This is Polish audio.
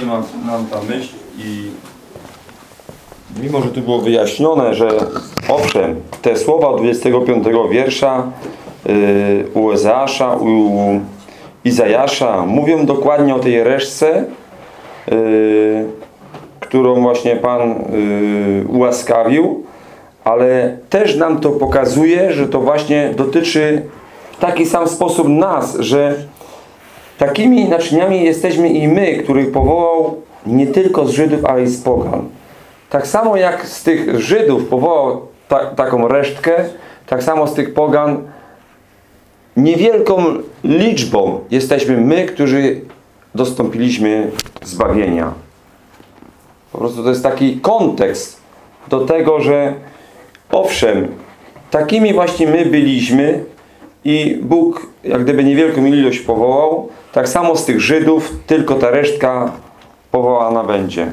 jasniej nam, nam ta myśl i mimo, że tu było wyjaśnione, że owszem, te słowa 25 wiersza yy, u Ezeasza, u Izajasza mówią dokładnie o tej reszce, yy, którą właśnie Pan yy, ułaskawił, ale też nam to pokazuje, że to właśnie dotyczy w taki sam sposób nas, że takimi naczyniami jesteśmy i my, których powołał nie tylko z Żydów, ale i z pogan. Tak samo jak z tych Żydów powołał ta, taką resztkę, tak samo z tych pogan niewielką liczbą jesteśmy my, którzy dostąpiliśmy zbawienia. Po prostu to jest taki kontekst do tego, że owszem, takimi właśnie my byliśmy i Bóg jak gdyby niewielką ilość powołał, tak samo z tych Żydów, tylko ta resztka powołana będzie.